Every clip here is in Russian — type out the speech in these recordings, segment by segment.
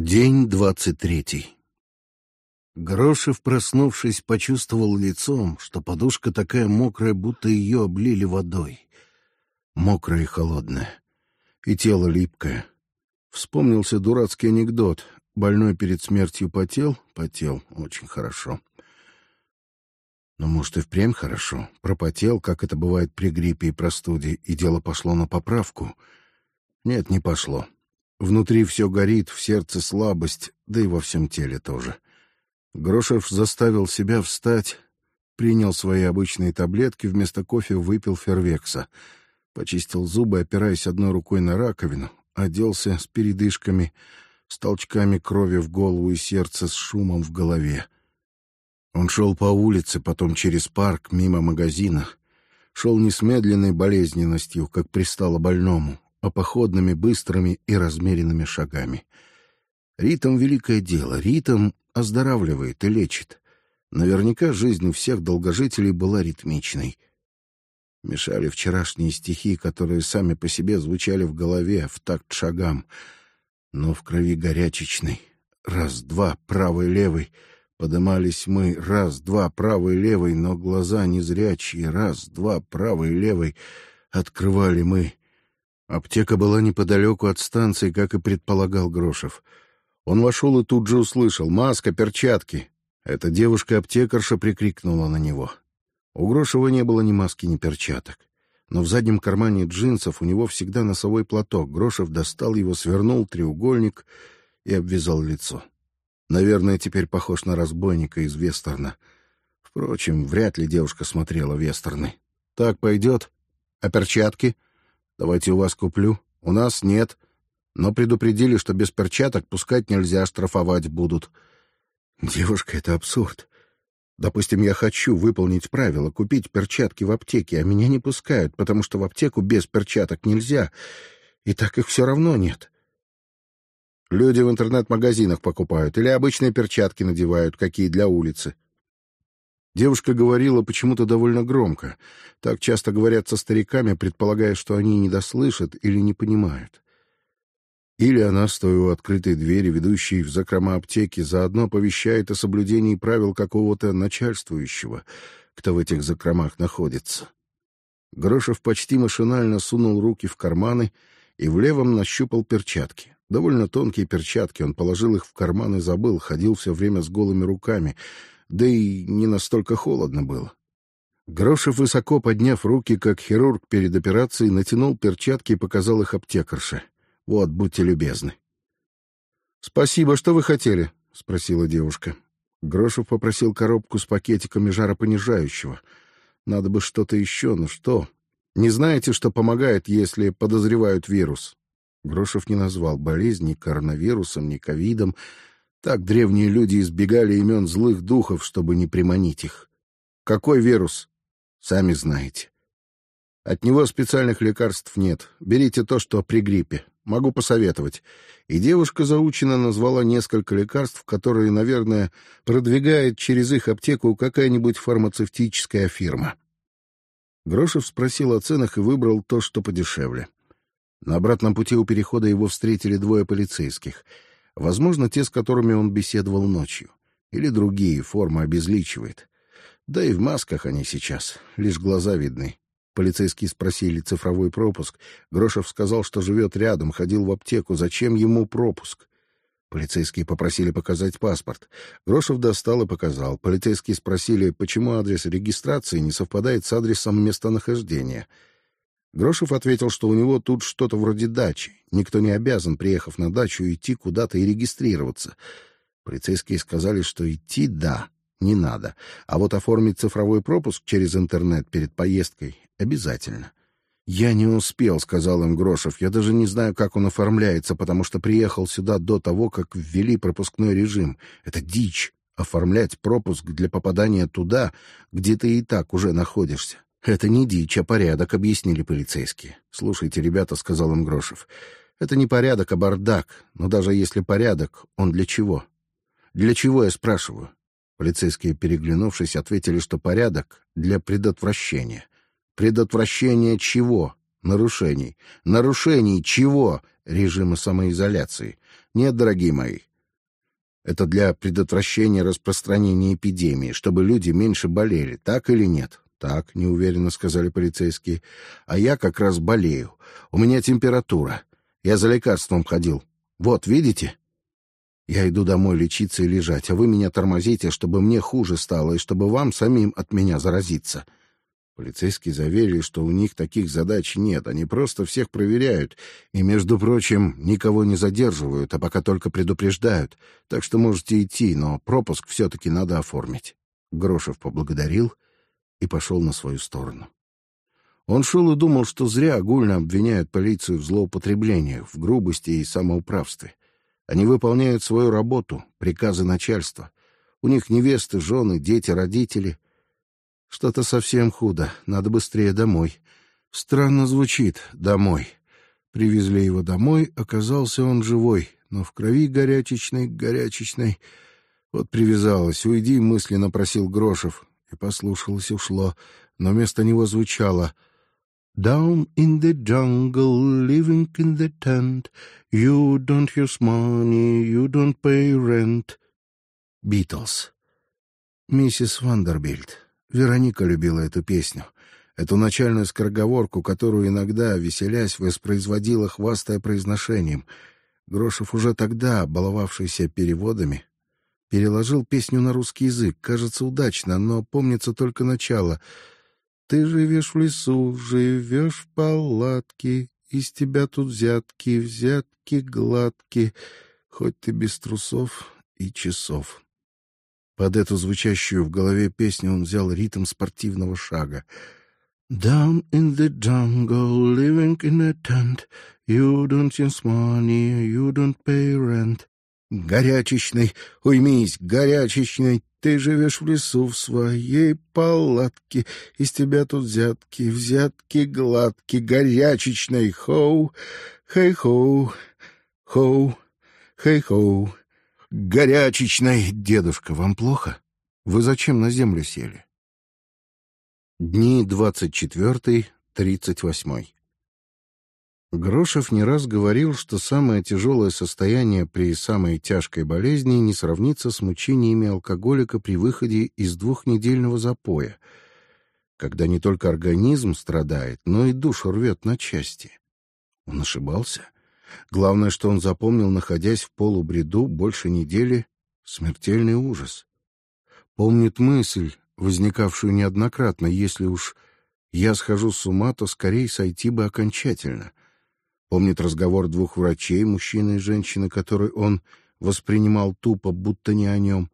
День двадцать третий. Грошев, проснувшись, почувствовал лицом, что подушка такая мокрая, будто ее облили водой. Мокрая и холодная. И тело липкое. Вспомнился дурацкий анекдот. Больной перед смертью потел? Потел. Очень хорошо. Но, может, и впрямь хорошо. Пропотел, как это бывает при гриппе и простуде, и дело пошло на поправку. Нет, не пошло. Внутри все горит, в сердце слабость, да и во всем теле тоже. Грошев заставил себя встать, принял свои обычные таблетки, вместо кофе выпил фервекса, почистил зубы, опираясь одной рукой на раковину, оделся с передышками, с толчками крови в голову и сердце, с шумом в голове. Он шел по улице, потом через парк, мимо магазина. Шел не с медленной болезненностью, как пристало больному, а походными, быстрыми и размеренными шагами. Ритм — великое дело. Ритм оздоравливает и лечит. Наверняка жизнь всех долгожителей была ритмичной. Мешали вчерашние стихи, которые сами по себе звучали в голове, в такт шагам. Но в крови горячечной. Раз-два, правый-левый. Подымались мы, раз-два, правый-левый, но глаза незрячие, раз-два, правый-левый. Открывали мы — Аптека была неподалеку от станции, как и предполагал Грошев. Он вошел и тут же услышал «Маска, перчатки!» Эта девушка-аптекарша прикрикнула на него. У Грошева не было ни маски, ни перчаток. Но в заднем кармане джинсов у него всегда носовой платок. Грошев достал его, свернул треугольник и обвязал лицо. Наверное, теперь похож на разбойника из вестерна. Впрочем, вряд ли девушка смотрела вестерны. «Так пойдет? А перчатки?» Давайте у вас куплю. У нас нет. Но предупредили, что без перчаток пускать нельзя, штрафовать будут. Девушка, это абсурд. Допустим, я хочу выполнить правила, купить перчатки в аптеке, а меня не пускают, потому что в аптеку без перчаток нельзя, и так их все равно нет. Люди в интернет-магазинах покупают или обычные перчатки надевают, какие для улицы. Девушка говорила почему-то довольно громко. Так часто говорят со стариками, предполагая, что они не дослышат или не понимают. Или она, стоя у открытой двери, ведущей в закрома аптеки, заодно оповещает о соблюдении правил какого-то начальствующего, кто в этих закромах находится. Грошев почти машинально сунул руки в карманы и в левом нащупал перчатки. Довольно тонкие перчатки, он положил их в карман и забыл, ходил все время с голыми руками — да и не настолько холодно было. Грошев, высоко подняв руки, как хирург перед операцией, натянул перчатки и показал их аптекарше. «Вот, будьте любезны». «Спасибо, что вы хотели?» — спросила девушка. Грошев попросил коробку с пакетиками жаропонижающего. Надо бы что-то еще, но что? Не знаете, что помогает, если подозревают вирус? Грошев не назвал болезни коронавирусом, ни ковидом, так древние люди избегали имен злых духов, чтобы не приманить их. Какой вирус? Сами знаете. От него специальных лекарств нет. Берите то, что при гриппе. Могу посоветовать. И девушка заученно назвала несколько лекарств, которые, наверное, продвигает через их аптеку какая-нибудь фармацевтическая фирма. Грошев спросил о ценах и выбрал то, что подешевле. На обратном пути у перехода его встретили двое полицейских — Возможно, те, с которыми он беседовал ночью. Или другие, форма обезличивает. Да и в масках они сейчас, лишь глаза видны. Полицейские спросили цифровой пропуск. Грошев сказал, что живет рядом, ходил в аптеку. Зачем ему пропуск? Полицейские попросили показать паспорт. Грошев достал и показал. Полицейские спросили, почему адрес регистрации не совпадает с адресом местонахождения — Грошев ответил, что у него тут что-то вроде дачи. Никто не обязан, приехав на дачу, идти куда-то и регистрироваться. Полицейские сказали, что идти — да, не надо. А вот оформить цифровой пропуск через интернет перед поездкой — обязательно. «Я не успел», — сказал им Грошев. «Я даже не знаю, как он оформляется, потому что приехал сюда до того, как ввели пропускной режим. Это дичь — оформлять пропуск для попадания туда, где ты и так уже находишься. «Это не дичь, а порядок», — объяснили полицейские. «Слушайте, ребята», — сказал им Грошев, — «это не порядок, а бардак. Но даже если порядок, он для чего?» «Для чего, я спрашиваю?» Полицейские, переглянувшись, ответили, что порядок для предотвращения. Предотвращение чего? Нарушений. Нарушений чего? Режима самоизоляции. Нет, дорогие мои, Это для предотвращения распространения эпидемии, чтобы люди меньше болели, так или нет? Так, неуверенно сказали полицейские. А я как раз болею. У меня температура. Я за лекарством ходил. Вот, видите? Я иду домой лечиться и лежать, а вы меня тормозите, чтобы мне хуже стало и чтобы вам самим от меня заразиться. Полицейские заверили, что у них таких задач нет, они просто всех проверяют и, между прочим, никого не задерживают, а пока только предупреждают. Так что можете идти, но пропуск все-таки надо оформить. Грошев поблагодарил и пошел на свою сторону. Он шел и думал, что зря огульно обвиняют полицию в злоупотреблениях, в грубости и самоуправстве. Они выполняют свою работу, приказы начальства. У них невесты, жены, дети, родители — что-то совсем худо. Надо быстрее домой. Странно звучит «домой». Привезли его домой, оказался он живой, но в крови горячечной, горячечной. Вот привязалась. «Уйди», — мысленно просил Грошев. И послушалось, ушло. Но вместо него звучало «Down in the jungle, living in the tent, you don't use money, you don't pay rent». Битлз. Миссис Вандербильд. Вероника любила эту песню, эту начальную скороговорку, которую иногда, веселясь, воспроизводила, хвастая произношением. Грошев уже тогда, баловавшийся переводами, переложил песню на русский язык, кажется, удачно, но помнится только начало. «Ты живешь в лесу, живешь в палатке, из тебя тут взятки, взятки гладкие, хоть ты без трусов и часов». Под эту звучащую в голове песню он взял ритм спортивного шага. Down in the jungle, living in a tent, you don't use money, you don't pay rent. Горячечный, уймись, горячечный, ты живешь в лесу в своей палатке, из тебя тут взятки, взятки гладкие, горячечный, хоу, хей-хоу, хоу, хей-хоу. Горячечной, дедушка, вам плохо? Вы зачем на землю сели? Дни двадцать четвертый, тридцать восьмой. Грошев не раз говорил, что самое тяжелое состояние при самой тяжкой болезни не сравнится с мучениями алкоголика при выходе из двухнедельного запоя, когда не только организм страдает, но и душу рвет на части. Он ошибался. Главное, что он запомнил, находясь в полубреду больше недели, смертельный ужас. Помнит мысль, возникавшую неоднократно, если уж я схожу с ума, то скорее сойти бы окончательно. Помнит разговор двух врачей, мужчины и женщины, который он воспринимал тупо, будто не о нем.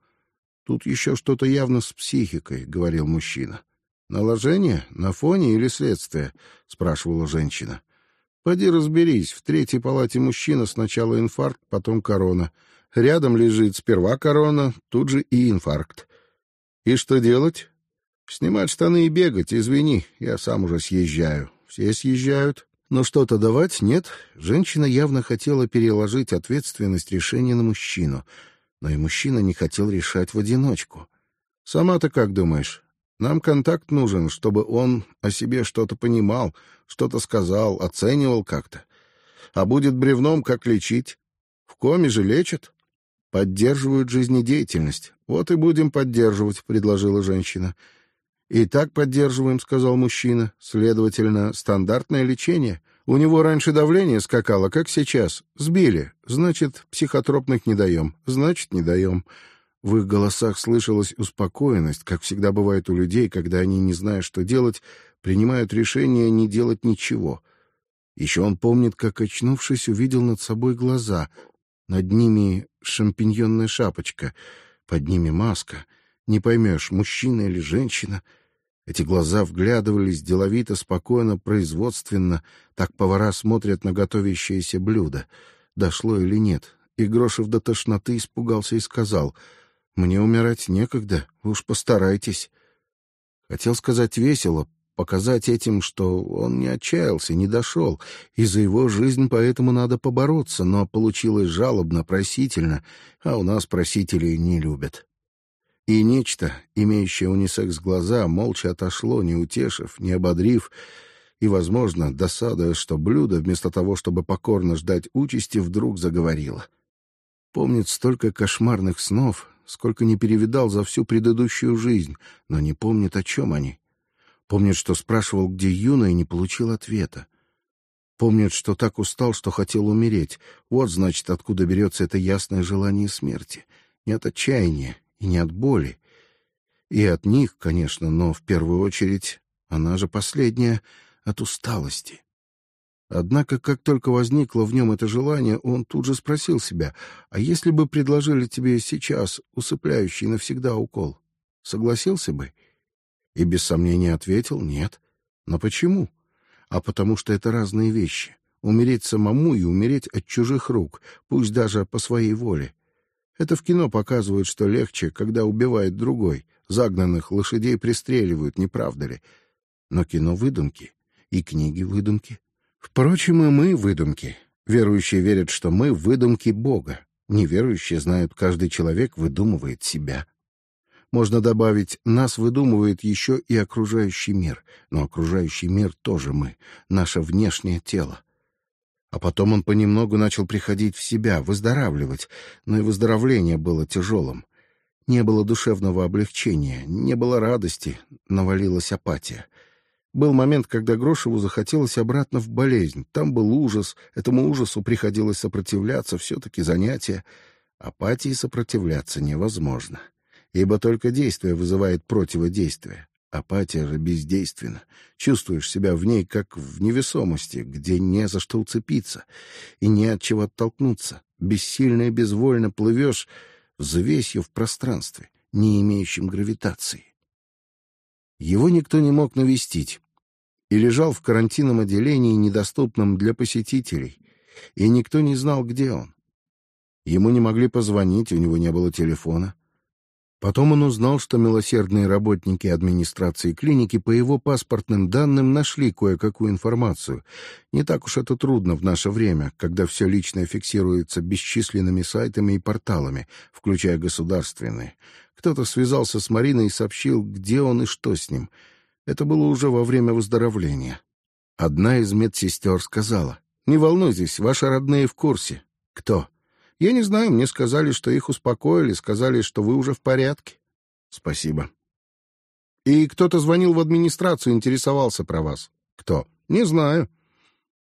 Тут еще что-то явно с психикой, говорил мужчина. Наложение на фоне или следствие? спрашивала женщина. Поди разберись, в третьей палате мужчина сначала инфаркт, потом корона. Рядом лежит сперва корона, тут же и инфаркт. И что делать? Снимать штаны и бегать, извини, я сам уже съезжаю. Все съезжают. Но что-то давать нет. Женщина явно хотела переложить ответственность решения на мужчину, но и мужчина не хотел решать в одиночку. Сама-то как думаешь? Нам контакт нужен, чтобы он о себе что-то понимал, что-то сказал, оценивал как-то. А будет бревном, как лечить? В коме же лечат. Поддерживают жизнедеятельность. Вот и будем поддерживать, предложила женщина. И так поддерживаем, сказал мужчина. Следовательно, стандартное лечение. У него раньше давление скакало, как сейчас. Сбили. Значит, психотропных не даем. Значит, не даем. В их голосах слышалась успокоенность, как всегда бывает у людей, когда они, не зная, что делать, принимают решение не делать ничего. Еще он помнит, как, очнувшись, увидел над собой глаза. Над ними шампиньонная шапочка, под ними маска. Не поймешь, мужчина или женщина. Эти глаза вглядывались деловито, спокойно, производственно. Так повара смотрят на готовящееся блюдо. Дошло или нет? И Грошев до тошноты испугался и сказал — мне умирать некогда, вы уж постарайтесь. Хотел сказать весело, показать этим, что он не отчаялся, не дошел, и за его жизнь поэтому надо побороться, но получилось жалобно, просительно, а у нас просителей не любят. И нечто, имеющее унисекс глаза, молча отошло, не утешив, не ободрив, и, возможно, досадуя, что блюдо, вместо того, чтобы покорно ждать участи, вдруг заговорило. Помнит столько кошмарных снов, сколько не перевидал за всю предыдущую жизнь, но не помнит, о чем они. Помнит, что спрашивал, где Юна, и не получил ответа. Помнит, что так устал, что хотел умереть. Вот, значит, откуда берется это ясное желание смерти. Не от отчаяния и не от боли. И от них, конечно, но в первую очередь, она же последняя, от усталости. Однако, как только возникло в нем это желание, он тут же спросил себя, а если бы предложили тебе сейчас усыпляющий навсегда укол, согласился бы? И без сомнения ответил «нет». Но почему? А потому что это разные вещи. Умереть самому и умереть от чужих рук, пусть даже по своей воле. Это в кино показывают, что легче, когда убивает другой. Загнанных лошадей пристреливают, не правда ли? Но кино выдумки, и книги выдумки. Впрочем, и мы выдумки. Верующие верят, что мы выдумки Бога. Неверующие знают, каждый человек выдумывает себя. Можно добавить, нас выдумывает еще и окружающий мир, но окружающий мир тоже мы, наше внешнее тело. А потом он понемногу начал приходить в себя, выздоравливать, но и выздоровление было тяжелым. Не было душевного облегчения, не было радости, навалилась апатия. Был момент, когда Грошеву захотелось обратно в болезнь. Там был ужас, этому ужасу приходилось сопротивляться, все-таки занятие. Апатии сопротивляться невозможно, ибо только действие вызывает противодействие. Апатия же бездейственна. Чувствуешь себя в ней, как в невесомости, где не за что уцепиться и не от чего оттолкнуться. Бессильно и безвольно плывешь взвесью в пространстве, не имеющем гравитации. Его никто не мог навестить, и лежал в карантинном отделении, недоступном для посетителей, и никто не знал, где он. Ему не могли позвонить, у него не было телефона. Потом он узнал, что милосердные работники администрации клиники по его паспортным данным нашли кое-какую информацию. Не так уж это трудно в наше время, когда все личное фиксируется бесчисленными сайтами и порталами, включая государственные. Кто-то связался с Мариной и сообщил, где он и что с ним — это было уже во время выздоровления. Одна из медсестер сказала, «Не волнуйтесь, ваши родные в курсе». «Кто?» «Я не знаю, мне сказали, что их успокоили, сказали, что вы уже в порядке». «Спасибо». «И кто-то звонил в администрацию, интересовался про вас». «Кто?» «Не знаю».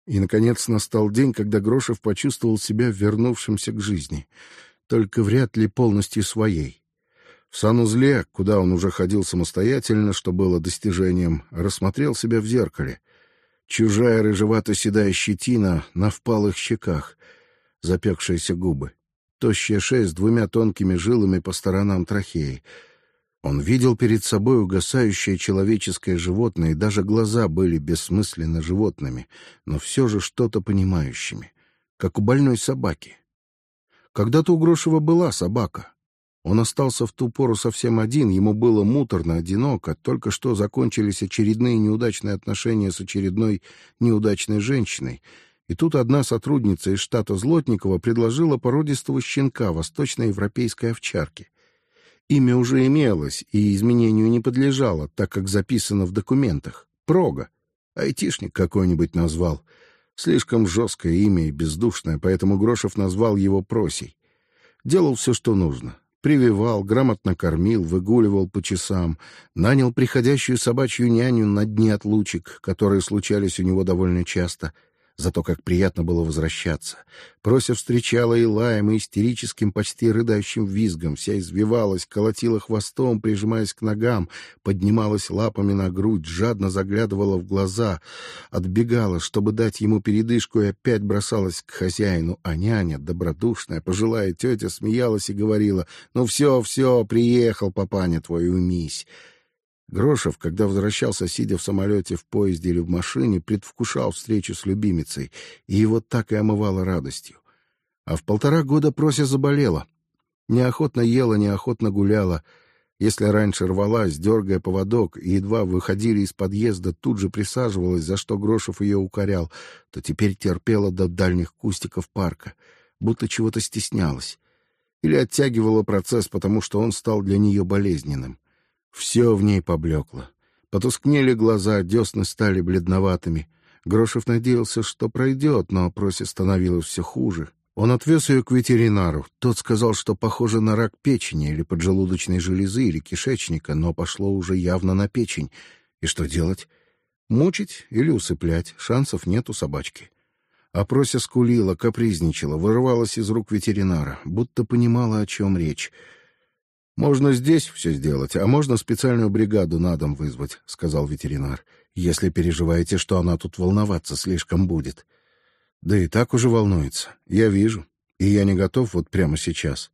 И, наконец, настал день, когда Грошев почувствовал себя вернувшимся к жизни, только вряд ли полностью своей. В санузле, куда он уже ходил самостоятельно, что было достижением, рассмотрел себя в зеркале. Чужая рыжевато-седая щетина на впалых щеках, запекшиеся губы, тощая шея с двумя тонкими жилами по сторонам трахеи. Он видел перед собой угасающее человеческое животное, и даже глаза были бессмысленно животными, но все же что-то понимающими, как у больной собаки. Когда-то у Грошева была собака — он остался в ту пору совсем один, ему было муторно, одиноко, только что закончились очередные неудачные отношения с очередной неудачной женщиной. И тут одна сотрудница из штата Злотникова предложила породистого щенка восточноевропейской овчарки. Имя уже имелось и изменению не подлежало, так как записано в документах. Прога. Айтишник какой-нибудь назвал. Слишком жесткое имя и бездушное, поэтому Грошев назвал его Просей. Делал все, что нужно прививал, грамотно кормил, выгуливал по часам, нанял приходящую собачью няню на дни отлучек, которые случались у него довольно часто — Зато как приятно было возвращаться. Прося встречала и лаем, и истерическим, почти рыдающим визгом. Вся извивалась, колотила хвостом, прижимаясь к ногам, поднималась лапами на грудь, жадно заглядывала в глаза, отбегала, чтобы дать ему передышку, и опять бросалась к хозяину. А няня, добродушная, пожилая тетя, смеялась и говорила, «Ну все, все, приехал, папаня твой, умись». Грошев, когда возвращался, сидя в самолете, в поезде или в машине, предвкушал встречу с любимицей, и его так и омывало радостью. А в полтора года Прося заболела. Неохотно ела, неохотно гуляла. Если раньше рвалась, дергая поводок, и едва выходили из подъезда, тут же присаживалась, за что Грошев ее укорял, то теперь терпела до дальних кустиков парка, будто чего-то стеснялась. Или оттягивала процесс, потому что он стал для нее болезненным. Все в ней поблекло. Потускнели глаза, десны стали бледноватыми. Грошев надеялся, что пройдет, но просе становилось все хуже. Он отвез ее к ветеринару. Тот сказал, что похоже на рак печени или поджелудочной железы или кишечника, но пошло уже явно на печень. И что делать? Мучить или усыплять? Шансов нет у собачки. А Прося скулила, капризничала, вырывалась из рук ветеринара, будто понимала, о чем речь. «Можно здесь все сделать, а можно специальную бригаду на дом вызвать», — сказал ветеринар, «если переживаете, что она тут волноваться слишком будет». Да и так уже волнуется. Я вижу. И я не готов вот прямо сейчас.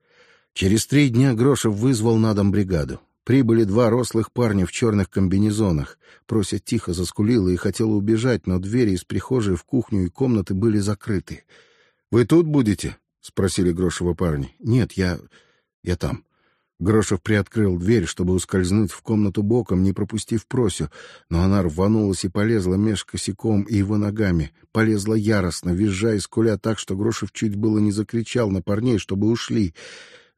Через три дня Грошев вызвал на дом бригаду. Прибыли два рослых парня в черных комбинезонах. Прося тихо заскулила и хотела убежать, но двери из прихожей в кухню и комнаты были закрыты. «Вы тут будете?» — спросили Грошева парни. «Нет, я... я там». Грошев приоткрыл дверь, чтобы ускользнуть в комнату боком, не пропустив Просю, но она рванулась и полезла меж косяком и его ногами, полезла яростно, визжа и скуля так, что Грошев чуть было не закричал на парней, чтобы ушли,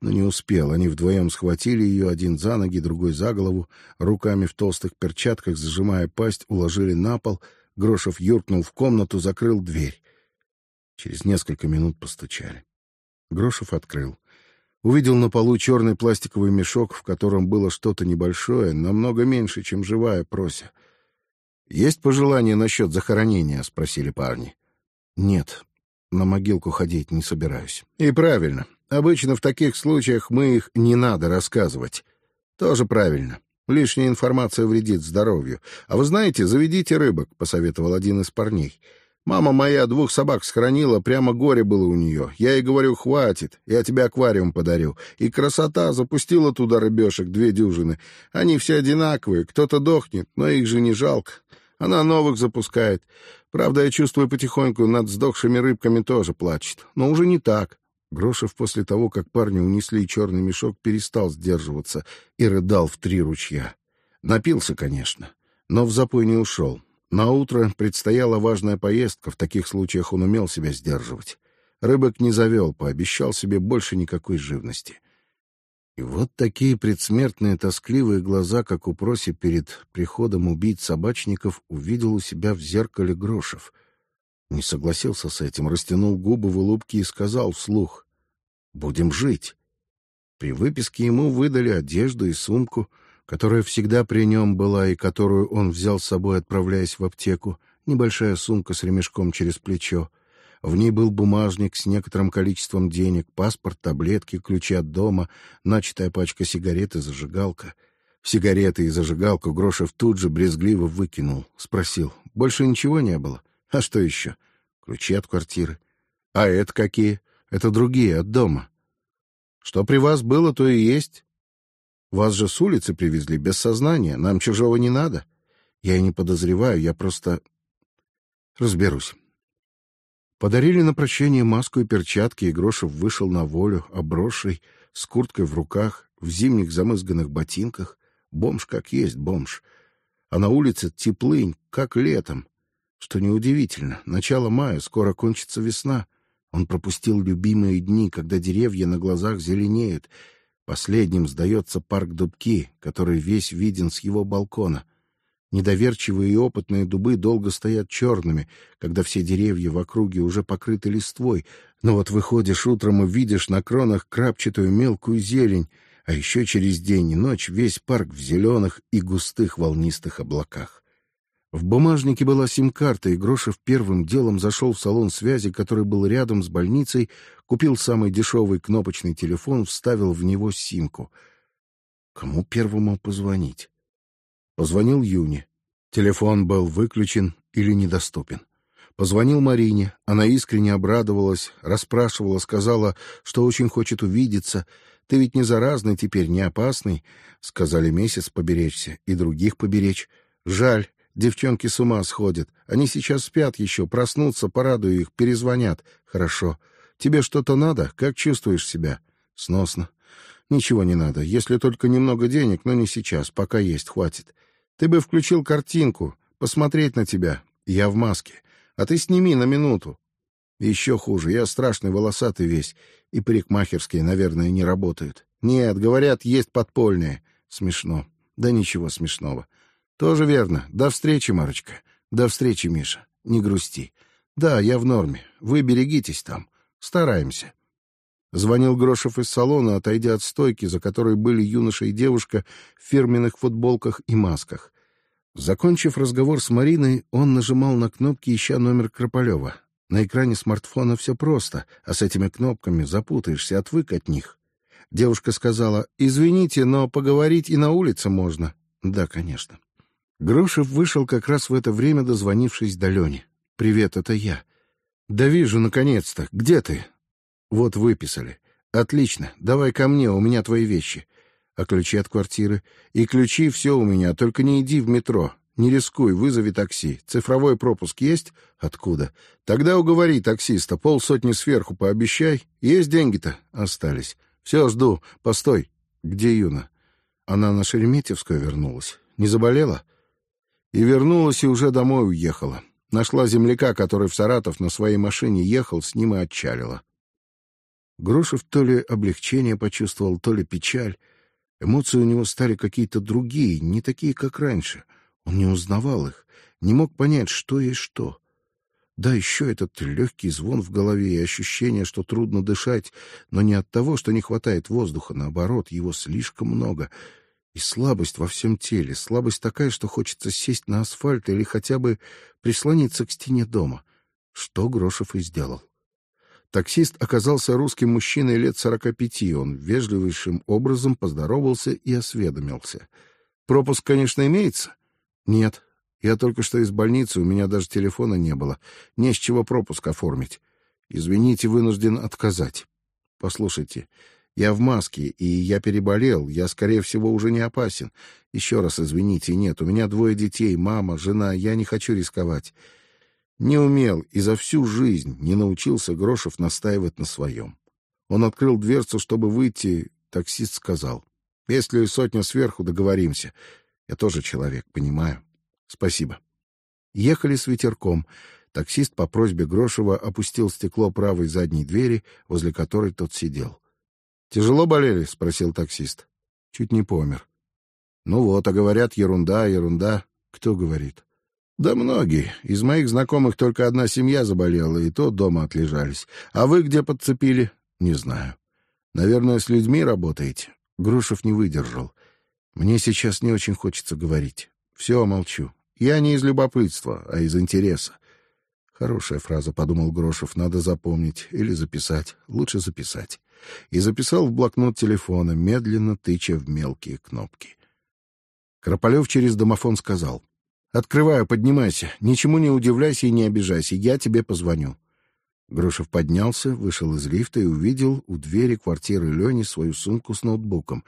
но не успел. Они вдвоем схватили ее, один за ноги, другой за голову, руками в толстых перчатках, зажимая пасть, уложили на пол. Грошев юркнул в комнату, закрыл дверь. Через несколько минут постучали. Грошев открыл. Увидел на полу черный пластиковый мешок, в котором было что-то небольшое, намного меньше, чем живая прося. «Есть пожелания насчет захоронения?» — спросили парни. «Нет, на могилку ходить не собираюсь». «И правильно. Обычно в таких случаях мы их не надо рассказывать. Тоже правильно. Лишняя информация вредит здоровью. А вы знаете, заведите рыбок», — посоветовал один из парней. Мама моя двух собак схоронила, прямо горе было у нее. Я ей говорю, хватит, я тебе аквариум подарю. И красота запустила туда рыбешек, две дюжины. Они все одинаковые, кто-то дохнет, но их же не жалко. Она новых запускает. Правда, я чувствую потихоньку, над сдохшими рыбками тоже плачет. Но уже не так. Грошев после того, как парни унесли черный мешок, перестал сдерживаться и рыдал в три ручья. Напился, конечно, но в запой не ушел. На утро предстояла важная поездка, в таких случаях он умел себя сдерживать. Рыбок не завел, пообещал себе больше никакой живности. И вот такие предсмертные тоскливые глаза, как у Проси перед приходом убить собачников, увидел у себя в зеркале Грошев. Не согласился с этим, растянул губы в улыбке и сказал вслух «Будем жить». При выписке ему выдали одежду и сумку — которая всегда при нем была и которую он взял с собой, отправляясь в аптеку, небольшая сумка с ремешком через плечо. В ней был бумажник с некоторым количеством денег, паспорт, таблетки, ключи от дома, начатая пачка сигарет и зажигалка. Сигареты и зажигалку Грошев тут же брезгливо выкинул. Спросил, больше ничего не было? А что еще? Ключи от квартиры. А это какие? Это другие, от дома. Что при вас было, то и есть. Вас же с улицы привезли, без сознания. Нам чужого не надо. Я и не подозреваю, я просто... Разберусь. Подарили на прощение маску и перчатки, и Грошев вышел на волю, обросший, с курткой в руках, в зимних замызганных ботинках. Бомж как есть бомж. А на улице теплынь, как летом. Что неудивительно, начало мая, скоро кончится весна. Он пропустил любимые дни, когда деревья на глазах зеленеют, Последним сдается парк Дубки, который весь виден с его балкона. Недоверчивые и опытные дубы долго стоят черными, когда все деревья в округе уже покрыты листвой, но вот выходишь утром и видишь на кронах крапчатую мелкую зелень, а еще через день и ночь весь парк в зеленых и густых волнистых облаках. В бумажнике была сим-карта, и Грошев первым делом зашел в салон связи, который был рядом с больницей, купил самый дешевый кнопочный телефон, вставил в него симку. Кому первому позвонить? Позвонил Юне. Телефон был выключен или недоступен. Позвонил Марине. Она искренне обрадовалась, расспрашивала, сказала, что очень хочет увидеться. «Ты ведь не заразный теперь, не опасный», — сказали месяц поберечься и других поберечь. «Жаль, Девчонки с ума сходят. Они сейчас спят еще, проснутся, порадую их, перезвонят. Хорошо. Тебе что-то надо? Как чувствуешь себя? Сносно. Ничего не надо, если только немного денег, но не сейчас, пока есть, хватит. Ты бы включил картинку, посмотреть на тебя. Я в маске. А ты сними на минуту. Еще хуже, я страшный волосатый весь, и парикмахерские, наверное, не работают. Нет, говорят, есть подпольные. Смешно. Да ничего смешного. Тоже верно. До встречи, Марочка. До встречи, Миша. Не грусти. Да, я в норме. Вы берегитесь там. Стараемся. Звонил Грошев из салона, отойдя от стойки, за которой были юноша и девушка в фирменных футболках и масках. Закончив разговор с Мариной, он нажимал на кнопки, ища номер Крополева. На экране смартфона все просто, а с этими кнопками запутаешься, отвык от них. Девушка сказала, «Извините, но поговорить и на улице можно». «Да, конечно». Грошев вышел как раз в это время, дозвонившись до Лени. «Привет, это я». «Да вижу, наконец-то. Где ты?» Вот выписали. Отлично. Давай ко мне, у меня твои вещи. А ключи от квартиры? И ключи все у меня, только не иди в метро. Не рискуй, вызови такси. Цифровой пропуск есть? Откуда? Тогда уговори таксиста, полсотни сверху пообещай. Есть деньги-то? Остались. Все, жду. Постой. Где Юна? Она на Шереметьевскую вернулась. Не заболела? И вернулась, и уже домой уехала. Нашла земляка, который в Саратов на своей машине ехал, с ним и отчалила. Грошев то ли облегчение почувствовал, то ли печаль. Эмоции у него стали какие-то другие, не такие, как раньше. Он не узнавал их, не мог понять, что есть что. Да, еще этот легкий звон в голове и ощущение, что трудно дышать, но не от того, что не хватает воздуха, наоборот, его слишком много. И слабость во всем теле, слабость такая, что хочется сесть на асфальт или хотя бы прислониться к стене дома. Что Грошев и сделал. Таксист оказался русским мужчиной лет сорока пяти. Он вежливейшим образом поздоровался и осведомился. «Пропуск, конечно, имеется?» «Нет. Я только что из больницы, у меня даже телефона не было. Не с чего пропуск оформить. Извините, вынужден отказать. Послушайте, я в маске, и я переболел. Я, скорее всего, уже не опасен. Еще раз извините, нет, у меня двое детей, мама, жена. Я не хочу рисковать. Не умел и за всю жизнь не научился Грошев настаивать на своем. Он открыл дверцу, чтобы выйти. Таксист сказал: "Если сотня сверху, договоримся. Я тоже человек, понимаю. Спасибо". Ехали с ветерком. Таксист по просьбе Грошева опустил стекло правой задней двери, возле которой тот сидел. Тяжело болели? спросил таксист. Чуть не помер. Ну вот, а говорят ерунда, ерунда. Кто говорит? Да многие. Из моих знакомых только одна семья заболела, и то дома отлежались. А вы где подцепили? Не знаю. Наверное, с людьми работаете. Грушев не выдержал. Мне сейчас не очень хочется говорить. Все, молчу. Я не из любопытства, а из интереса. Хорошая фраза, подумал Грошев, надо запомнить или записать. Лучше записать. И записал в блокнот телефона, медленно тыча в мелкие кнопки. Крополев через домофон сказал: Открываю, поднимайся. Ничему не удивляйся и не обижайся. Я тебе позвоню. Грушев поднялся, вышел из лифта и увидел у двери квартиры Лени свою сумку с ноутбуком.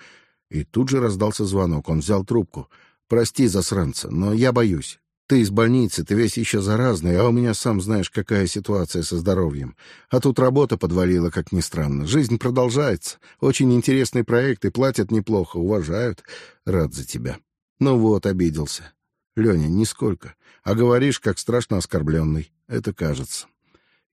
И тут же раздался звонок. Он взял трубку. Прости, засранца, но я боюсь. Ты из больницы, ты весь еще заразный, а у меня сам знаешь, какая ситуация со здоровьем. А тут работа подвалила, как ни странно. Жизнь продолжается. Очень интересный проект и платят неплохо, уважают. Рад за тебя. Ну вот, обиделся. Леня, нисколько. А говоришь, как страшно оскорбленный. Это кажется.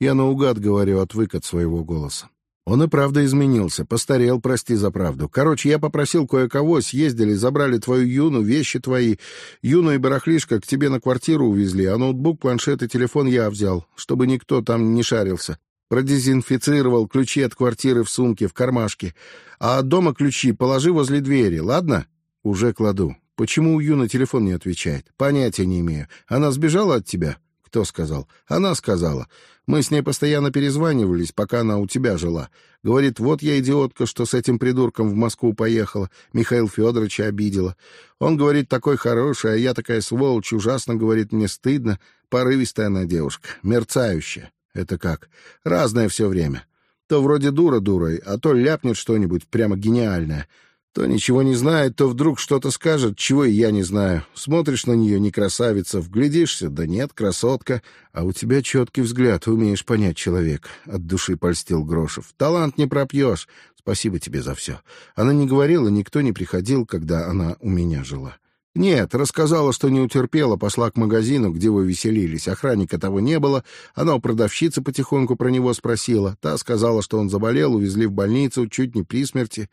Я наугад говорю, отвык от своего голоса. Он и правда изменился, постарел, прости за правду. Короче, я попросил кое-кого, съездили, забрали твою Юну, вещи твои. Юну и барахлишко к тебе на квартиру увезли, а ноутбук, планшет и телефон я взял, чтобы никто там не шарился. Продезинфицировал ключи от квартиры в сумке, в кармашке. А от дома ключи положи возле двери, ладно? Уже кладу. Почему у Юна телефон не отвечает? Понятия не имею. Она сбежала от тебя? Кто сказал? Она сказала. Мы с ней постоянно перезванивались, пока она у тебя жила. Говорит, вот я идиотка, что с этим придурком в Москву поехала. Михаил Федоровича обидела. Он говорит, такой хороший, а я такая сволочь, ужасно, говорит, мне стыдно. Порывистая она девушка, мерцающая. Это как? Разное все время. То вроде дура дурой, а то ляпнет что-нибудь прямо гениальное. То ничего не знает, то вдруг что-то скажет, чего и я не знаю. Смотришь на нее, не красавица, вглядишься, да нет, красотка. А у тебя четкий взгляд, умеешь понять человека. От души польстил Грошев. Талант не пропьешь. Спасибо тебе за все. Она не говорила, никто не приходил, когда она у меня жила. Нет, рассказала, что не утерпела, пошла к магазину, где вы веселились. Охранника того не было. Она у продавщицы потихоньку про него спросила. Та сказала, что он заболел, увезли в больницу, чуть не при смерти.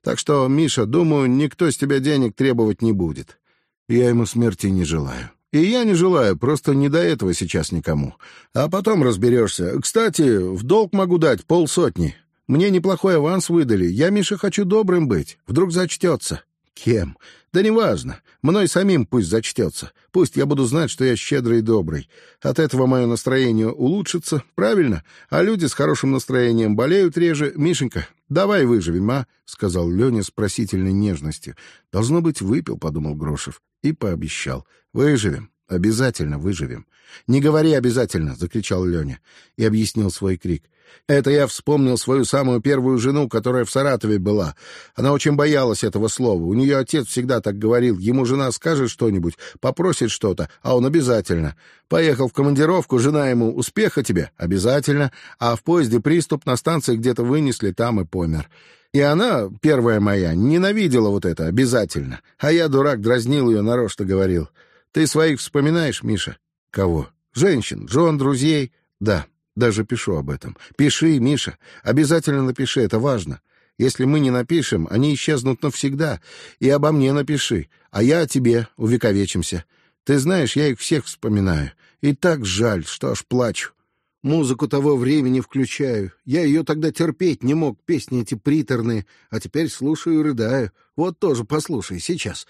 Так что, Миша, думаю, никто с тебя денег требовать не будет. Я ему смерти не желаю. И я не желаю, просто не до этого сейчас никому. А потом разберешься. Кстати, в долг могу дать полсотни. Мне неплохой аванс выдали. Я, Миша, хочу добрым быть. Вдруг зачтется. Кем? Да неважно. Мной самим пусть зачтется. Пусть я буду знать, что я щедрый и добрый. От этого мое настроение улучшится, правильно? А люди с хорошим настроением болеют реже. Мишенька, давай выживем, а? — сказал Леня с просительной нежностью. Должно быть, выпил, — подумал Грошев, и пообещал. Выживем. Обязательно выживем. «Не говори обязательно!» — закричал Леня и объяснил свой крик. Это я вспомнил свою самую первую жену, которая в Саратове была. Она очень боялась этого слова. У нее отец всегда так говорил. Ему жена скажет что-нибудь, попросит что-то, а он обязательно. Поехал в командировку, жена ему «Успеха тебе?» «Обязательно». А в поезде приступ на станции где-то вынесли, там и помер. И она, первая моя, ненавидела вот это «обязательно». А я, дурак, дразнил ее, нарочно говорил. «Ты своих вспоминаешь, Миша?» «Кого?» «Женщин, жен, друзей?» «Да». Даже пишу об этом. Пиши, Миша. Обязательно напиши, это важно. Если мы не напишем, они исчезнут навсегда. И обо мне напиши. А я о тебе увековечимся. Ты знаешь, я их всех вспоминаю. И так жаль, что аж плачу. Музыку того времени включаю. Я ее тогда терпеть не мог, песни эти приторные. А теперь слушаю и рыдаю. Вот тоже послушай, сейчас.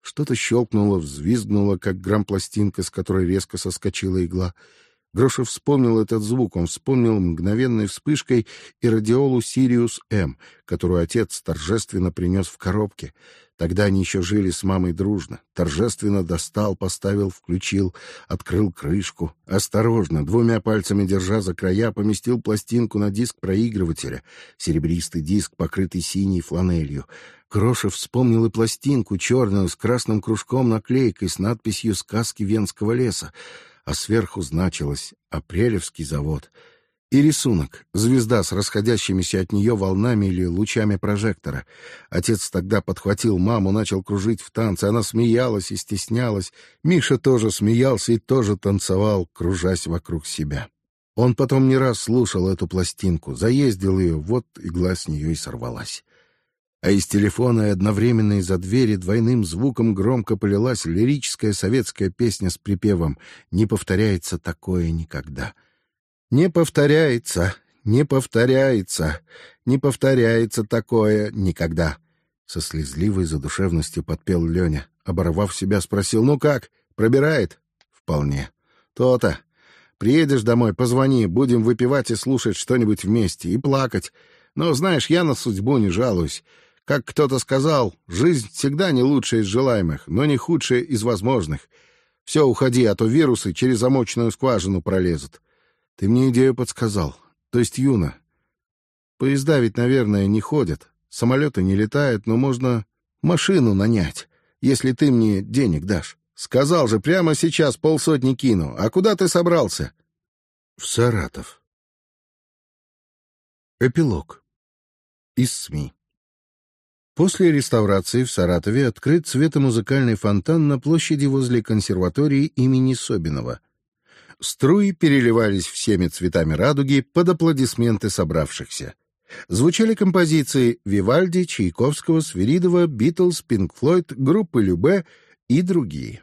Что-то щелкнуло, взвизгнуло, как грампластинка, с которой резко соскочила игла. Грошев вспомнил этот звук, он вспомнил мгновенной вспышкой и радиолу «Сириус-М», которую отец торжественно принес в коробке. Тогда они еще жили с мамой дружно. Торжественно достал, поставил, включил, открыл крышку. Осторожно, двумя пальцами держа за края, поместил пластинку на диск проигрывателя. Серебристый диск, покрытый синей фланелью. Крошев вспомнил и пластинку, черную, с красным кружком наклейкой, с надписью «Сказки Венского леса» а сверху значилось «Апрелевский завод». И рисунок — звезда с расходящимися от нее волнами или лучами прожектора. Отец тогда подхватил маму, начал кружить в танце. Она смеялась и стеснялась. Миша тоже смеялся и тоже танцевал, кружась вокруг себя. Он потом не раз слушал эту пластинку, заездил ее, вот игла с нее и сорвалась а из телефона и одновременно из-за двери двойным звуком громко полилась лирическая советская песня с припевом «Не повторяется такое никогда». «Не повторяется, не повторяется, не повторяется такое никогда». Со слезливой задушевностью подпел Леня. Оборвав себя, спросил «Ну как, пробирает?» «Вполне». «То-то. Приедешь домой, позвони, будем выпивать и слушать что-нибудь вместе, и плакать. Но, знаешь, я на судьбу не жалуюсь». Как кто-то сказал, жизнь всегда не лучшая из желаемых, но не худшая из возможных. Все, уходи, а то вирусы через замочную скважину пролезут. Ты мне идею подсказал. То есть, Юна, поезда ведь, наверное, не ходят, самолеты не летают, но можно машину нанять, если ты мне денег дашь. Сказал же, прямо сейчас полсотни кину. А куда ты собрался? В Саратов. Эпилог. Из СМИ. После реставрации в Саратове открыт светомузыкальный фонтан на площади возле консерватории имени Собинова. Струи переливались всеми цветами радуги под аплодисменты собравшихся. Звучали композиции Вивальди, Чайковского, Свиридова, Битлз, Пинк Флойд, группы Любе и другие.